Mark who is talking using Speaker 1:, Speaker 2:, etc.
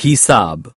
Speaker 1: Hisab.